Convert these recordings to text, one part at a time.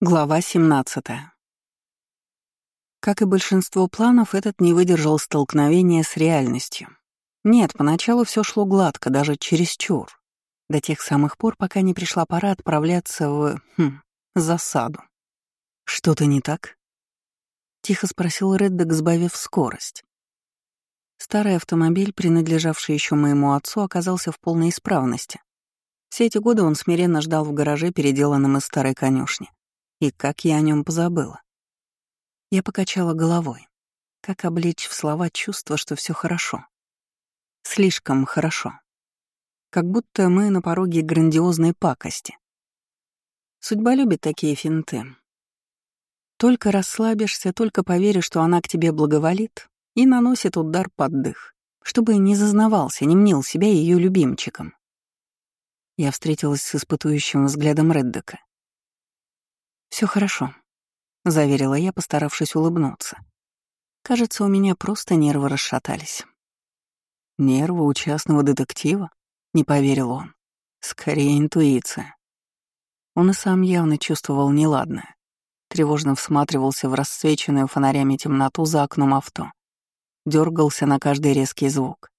Глава 17. Как и большинство планов, этот не выдержал столкновения с реальностью. Нет, поначалу все шло гладко, даже чересчур. До тех самых пор, пока не пришла пора отправляться в... Хм, засаду. «Что-то не так?» — тихо спросил Реддок, сбавив скорость. Старый автомобиль, принадлежавший еще моему отцу, оказался в полной исправности. Все эти годы он смиренно ждал в гараже, переделанном из старой конюшни. И как я о нем позабыла. Я покачала головой. Как облечь в слова чувство, что все хорошо? Слишком хорошо. Как будто мы на пороге грандиозной пакости. Судьба любит такие финты. Только расслабишься, только поверишь, что она к тебе благоволит, и наносит удар под дых, чтобы не зазнавался, не мнил себя ее любимчиком. Я встретилась с испытующим взглядом Реддека. Все хорошо», — заверила я, постаравшись улыбнуться. «Кажется, у меня просто нервы расшатались». «Нервы у частного детектива?» — не поверил он. «Скорее интуиция». Он и сам явно чувствовал неладное. Тревожно всматривался в расцвеченную фонарями темноту за окном авто. Дергался на каждый резкий звук.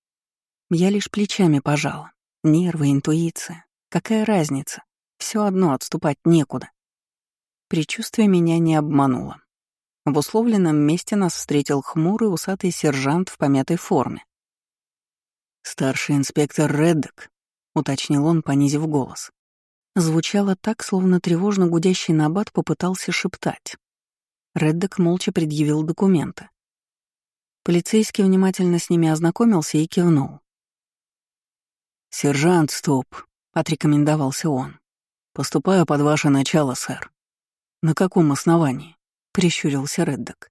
Я лишь плечами пожала. Нервы, интуиция. Какая разница? Все одно отступать некуда. Причувствие меня не обмануло. В условленном месте нас встретил хмурый усатый сержант в помятой форме. «Старший инспектор Реддок», — уточнил он, понизив голос. Звучало так, словно тревожно гудящий набат попытался шептать. Реддок молча предъявил документы. Полицейский внимательно с ними ознакомился и кивнул. «Сержант, стоп», — отрекомендовался он. «Поступаю под ваше начало, сэр». «На каком основании?» — прищурился Реддок.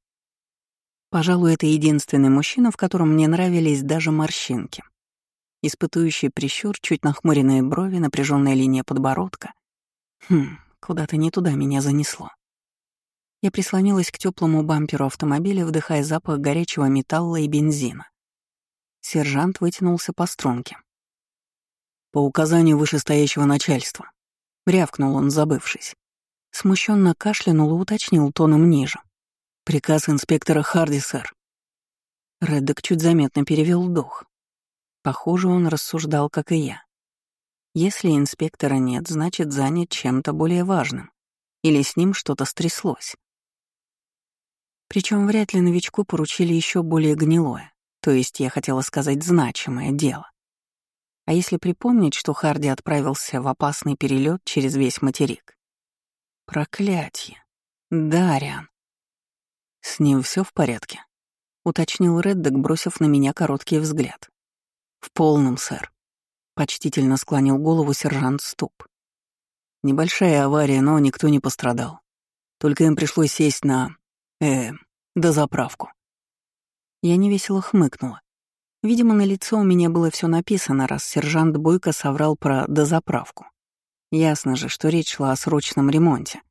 Пожалуй, это единственный мужчина, в котором мне нравились даже морщинки. Испытующий прищур, чуть нахмуренные брови, напряженная линия подбородка. Хм, куда-то не туда меня занесло. Я прислонилась к теплому бамперу автомобиля, вдыхая запах горячего металла и бензина. Сержант вытянулся по струнке. «По указанию вышестоящего начальства», — рявкнул он, забывшись. Смущенно кашлянул и уточнил тоном ниже. «Приказ инспектора Харди, сэр». Реддок чуть заметно перевел дух. Похоже, он рассуждал, как и я. Если инспектора нет, значит, занят чем-то более важным. Или с ним что-то стряслось. Причем вряд ли новичку поручили еще более гнилое, то есть я хотела сказать значимое дело. А если припомнить, что Харди отправился в опасный перелет через весь материк, Проклятье. Дариан. С ним все в порядке? Уточнил Реддок, бросив на меня короткий взгляд. В полном, сэр. Почтительно склонил голову сержант Ступ. Небольшая авария, но никто не пострадал. Только им пришлось сесть на... э... дозаправку. Я невесело хмыкнула. Видимо, на лицо у меня было все написано, раз сержант Бойко соврал про дозаправку. Ясно же, что речь шла о срочном ремонте.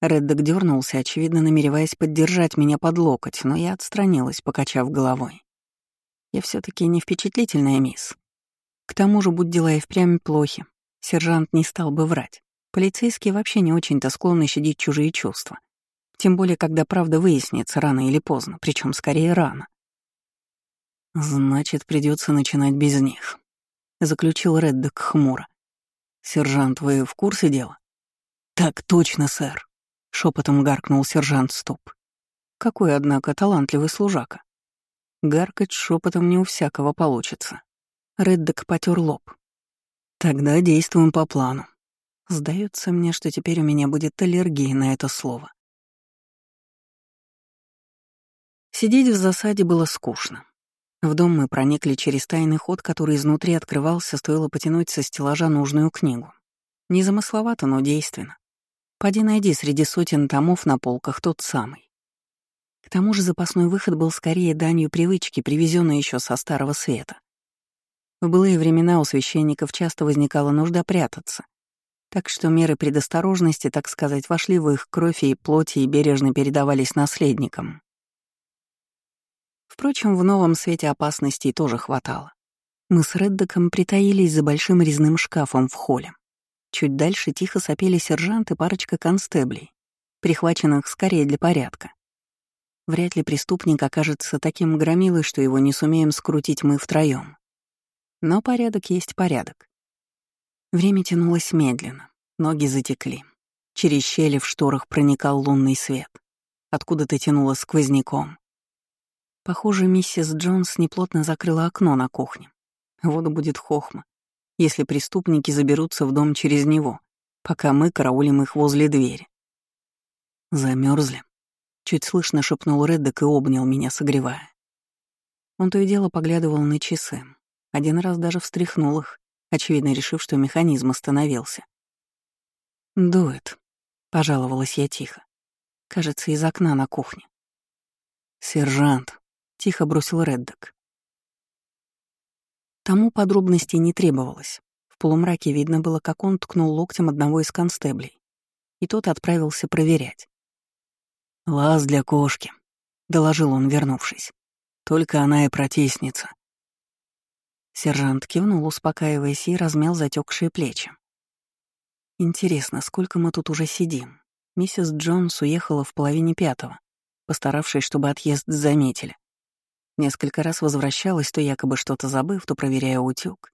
Реддок дернулся, очевидно, намереваясь поддержать меня под локоть, но я отстранилась, покачав головой. Я все таки не впечатлительная мисс. К тому же, будь дела и впрямь плохи, сержант не стал бы врать. Полицейские вообще не очень-то склонны щадить чужие чувства. Тем более, когда правда выяснится рано или поздно, причем скорее рано. «Значит, придется начинать без них», — заключил Реддок хмуро. «Сержант, вы в курсе дела?» «Так точно, сэр», — шепотом гаркнул сержант Стоп. Какой, однако, талантливый служака. Гаркать шепотом не у всякого получится. Реддок потер лоб. Тогда действуем по плану. Сдается мне, что теперь у меня будет аллергия на это слово. Сидеть в засаде было скучно. В дом мы проникли через тайный ход, который изнутри открывался, стоило потянуть со стеллажа нужную книгу. Незамысловато, но действенно. Поди найди среди сотен томов на полках тот самый. К тому же запасной выход был скорее данью привычки, привезенной еще со Старого Света. В былые времена у священников часто возникала нужда прятаться, так что меры предосторожности, так сказать, вошли в их кровь и плоти и бережно передавались наследникам. Впрочем, в новом свете опасностей тоже хватало. Мы с Реддоком притаились за большим резным шкафом в холле. Чуть дальше тихо сопели сержант и парочка констеблей, прихваченных скорее для порядка. Вряд ли преступник окажется таким громилой, что его не сумеем скрутить мы втроем. Но порядок есть порядок. Время тянулось медленно, ноги затекли. Через щели в шторах проникал лунный свет. Откуда-то тянуло сквозняком. Похоже, миссис Джонс неплотно закрыла окно на кухне. Вот будет хохма, если преступники заберутся в дом через него, пока мы караулим их возле двери. Замерзли. Чуть слышно шепнул Реддок и обнял меня, согревая. Он то и дело поглядывал на часы. Один раз даже встряхнул их, очевидно решив, что механизм остановился. «Дует», — пожаловалась я тихо. Кажется, из окна на кухне. «Сержант», — тихо бросил Реддок. Тому подробностей не требовалось. В полумраке видно было, как он ткнул локтем одного из констеблей. И тот отправился проверять. «Лаз для кошки», — доложил он, вернувшись. «Только она и протестница». Сержант кивнул, успокаиваясь, и размял затекшие плечи. «Интересно, сколько мы тут уже сидим?» Миссис Джонс уехала в половине пятого, постаравшись, чтобы отъезд заметили. Несколько раз возвращалась, то якобы что-то забыв, то проверяя утюг.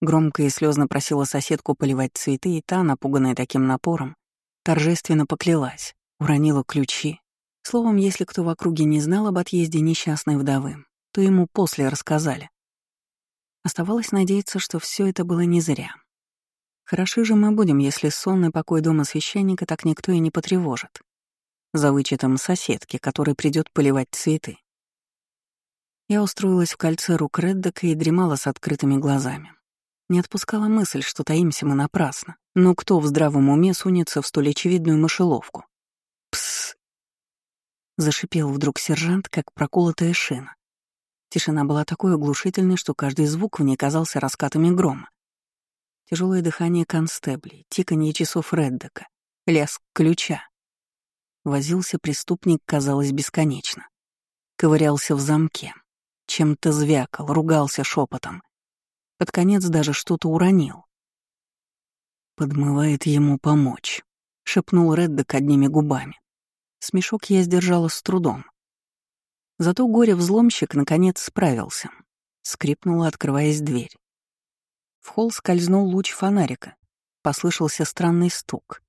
Громко и слезно просила соседку поливать цветы, и та, напуганная таким напором, торжественно поклялась, уронила ключи. Словом, если кто в округе не знал об отъезде несчастной вдовы, то ему после рассказали. Оставалось надеяться, что все это было не зря. Хороши же мы будем, если сонный покой дома священника так никто и не потревожит. За вычетом соседки, который придет поливать цветы. Я устроилась в кольце рук Реддока и дремала с открытыми глазами. Не отпускала мысль, что таимся мы напрасно. Но кто в здравом уме сунется в столь очевидную мышеловку? Пс! Зашипел вдруг сержант, как проколотая шина. Тишина была такой оглушительной, что каждый звук в ней казался раскатами грома. Тяжелое дыхание констеблей, тиканье часов Реддока, лязг ключа. Возился преступник, казалось, бесконечно. Ковырялся в замке, чем-то звякал, ругался шепотом. Под конец даже что-то уронил. «Подмывает ему помочь», — шепнул Реддок одними губами. Смешок я сдержала с трудом. Зато горе-взломщик наконец справился. Скрипнула, открываясь дверь. В холл скользнул луч фонарика. Послышался странный стук.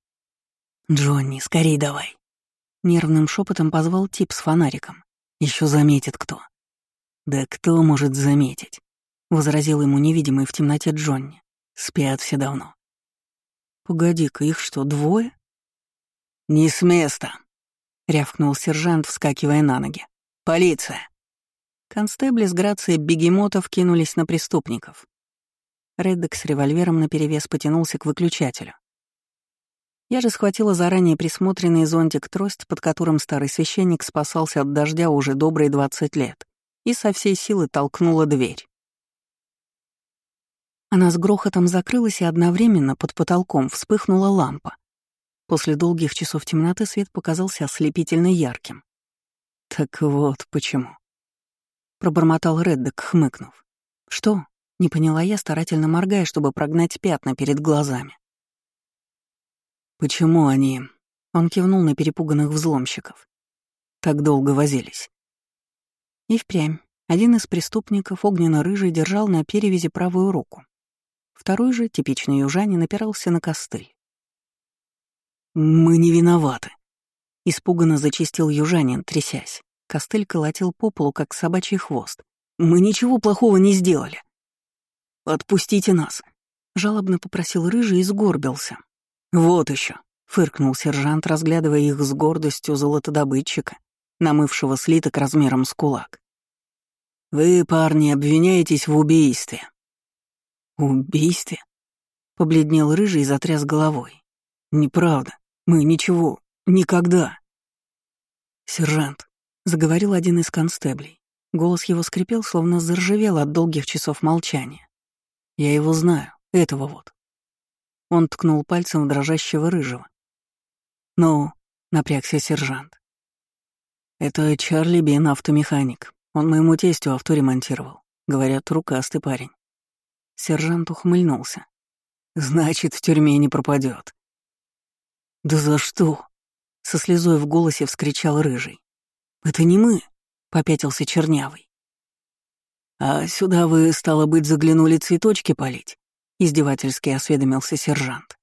«Джонни, скорей давай!» Нервным шепотом позвал тип с фонариком. Еще заметит кто. «Да кто может заметить?» — возразил ему невидимый в темноте Джонни. «Спят все давно». «Погоди-ка, их что, двое?» «Не с места!» — рявкнул сержант, вскакивая на ноги. «Полиция!» Констебли с грацией бегемотов кинулись на преступников. Реддок с револьвером наперевес потянулся к выключателю. Я же схватила заранее присмотренный зонтик-трость, под которым старый священник спасался от дождя уже добрые двадцать лет и со всей силы толкнула дверь. Она с грохотом закрылась, и одновременно под потолком вспыхнула лампа. После долгих часов темноты свет показался ослепительно ярким. «Так вот почему», — пробормотал Реддок, хмыкнув. «Что?» — не поняла я, старательно моргая, чтобы прогнать пятна перед глазами. «Почему они...» — он кивнул на перепуганных взломщиков. «Так долго возились. И впрямь. Один из преступников, огненно-рыжий, держал на перевязи правую руку. Второй же, типичный южанин, опирался на костыль. «Мы не виноваты», — испуганно зачистил южанин, трясясь. Костыль колотил по полу, как собачий хвост. «Мы ничего плохого не сделали». «Отпустите нас», — жалобно попросил рыжий и сгорбился. «Вот еще», — фыркнул сержант, разглядывая их с гордостью золотодобытчика, намывшего слиток размером с кулак. «Вы, парни, обвиняетесь в убийстве». «Убийстве?» — побледнел рыжий и затряс головой. «Неправда. Мы ничего. Никогда». «Сержант», — заговорил один из констеблей. Голос его скрипел, словно заржавел от долгих часов молчания. «Я его знаю, этого вот». Он ткнул пальцем в дрожащего рыжего. «Ну», — напрягся сержант. «Это Чарли Бен, автомеханик. Он моему тестю авто ремонтировал. Говорят, рукастый парень». Сержант ухмыльнулся. Значит, в тюрьме не пропадет. Да за что? Со слезой в голосе вскричал Рыжий. Это не мы, попятился Чернявый. А сюда вы, стало быть, заглянули цветочки полить? Издевательски осведомился сержант.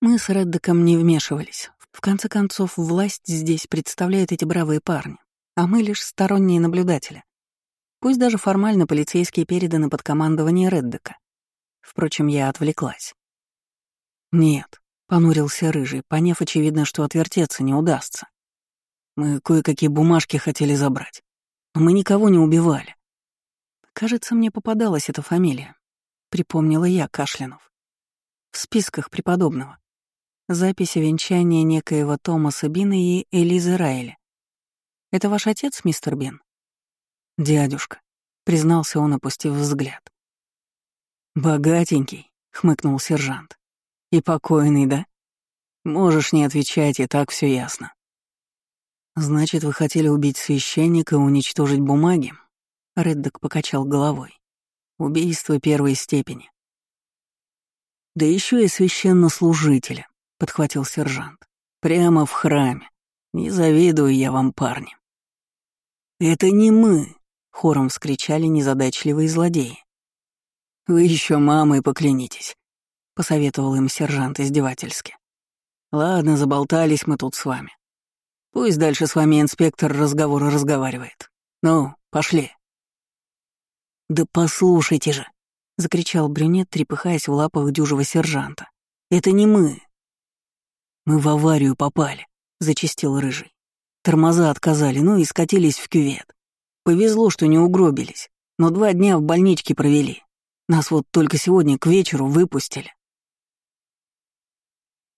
Мы с Реддеком не вмешивались. В конце концов, власть здесь представляют эти бравые парни, а мы лишь сторонние наблюдатели. Пусть даже формально полицейские переданы под командование Реддека. Впрочем, я отвлеклась. «Нет», — понурился Рыжий, поняв, очевидно, что отвертеться не удастся. «Мы кое-какие бумажки хотели забрать, но мы никого не убивали». «Кажется, мне попадалась эта фамилия», — припомнила я, кашлянув. «В списках преподобного. Записи венчания некоего Томаса Бина и Элизы Райли. Это ваш отец, мистер Бин? Дядюшка, признался он, опустив взгляд. Богатенький, хмыкнул сержант. И покойный, да? Можешь не отвечать, и так все ясно. Значит, вы хотели убить священника и уничтожить бумаги? Реддок покачал головой. Убийство первой степени. Да еще и священнослужителя. — подхватил сержант. «Прямо в храме. Не завидую я вам, парни». «Это не мы!» — хором вскричали незадачливые злодеи. «Вы еще мамой поклянитесь», — посоветовал им сержант издевательски. «Ладно, заболтались мы тут с вами. Пусть дальше с вами инспектор разговор разговаривает. Ну, пошли». «Да послушайте же!» — закричал брюнет, трепыхаясь в лапах дюжего сержанта. «Это не мы. «Мы в аварию попали», — зачистил Рыжий. Тормоза отказали, ну и скатились в кювет. Повезло, что не угробились, но два дня в больничке провели. Нас вот только сегодня к вечеру выпустили.